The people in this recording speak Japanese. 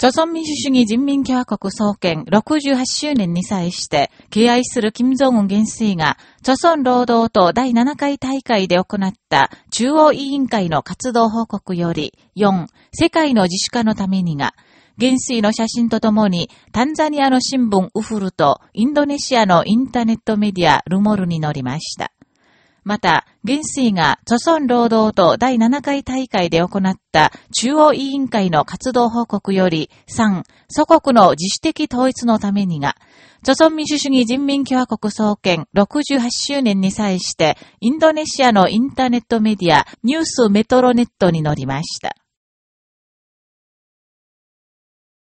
朝鮮民主主義人民共和国創建68周年に際して、敬愛する金正恩元帥が、朝鮮労働党第7回大会で行った中央委員会の活動報告より、4、世界の自主化のためにが、元帥の写真とともに、タンザニアの新聞ウフルと、インドネシアのインターネットメディアルモルに載りました。また、元帥が、著村労働党第7回大会で行った中央委員会の活動報告より3、祖国の自主的統一のためにが、著村民主主義人民共和国創建68周年に際して、インドネシアのインターネットメディアニュースメトロネットに載りました。